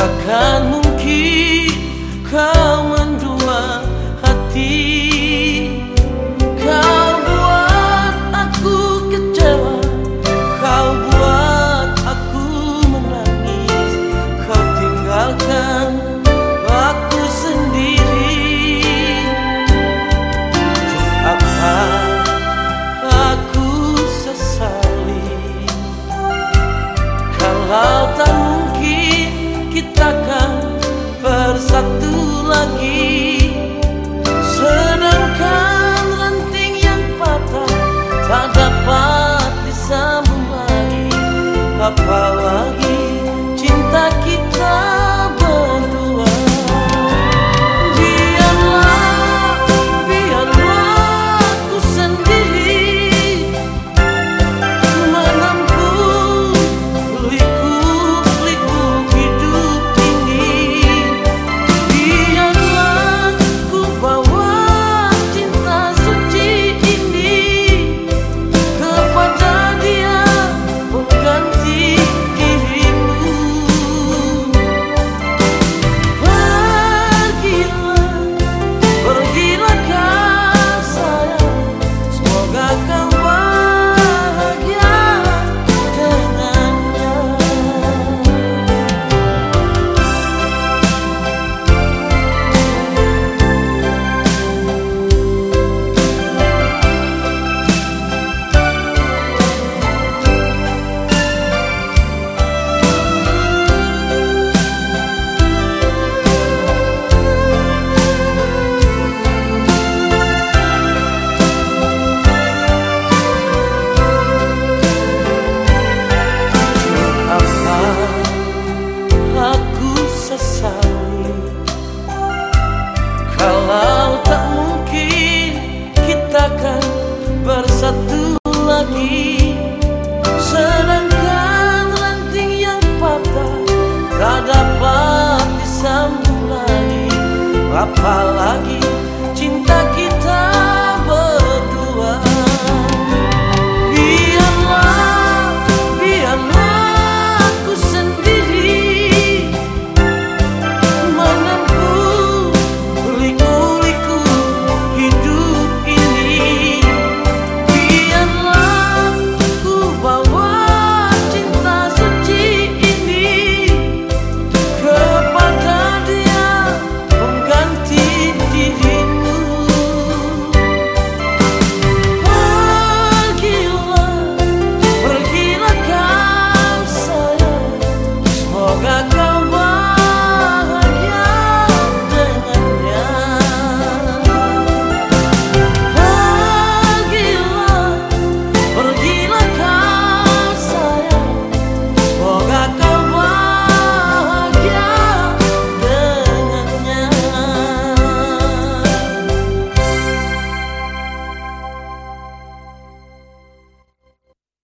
Apakah پر ستو لگی سرنگ ردیاں پتا بات سمجھائی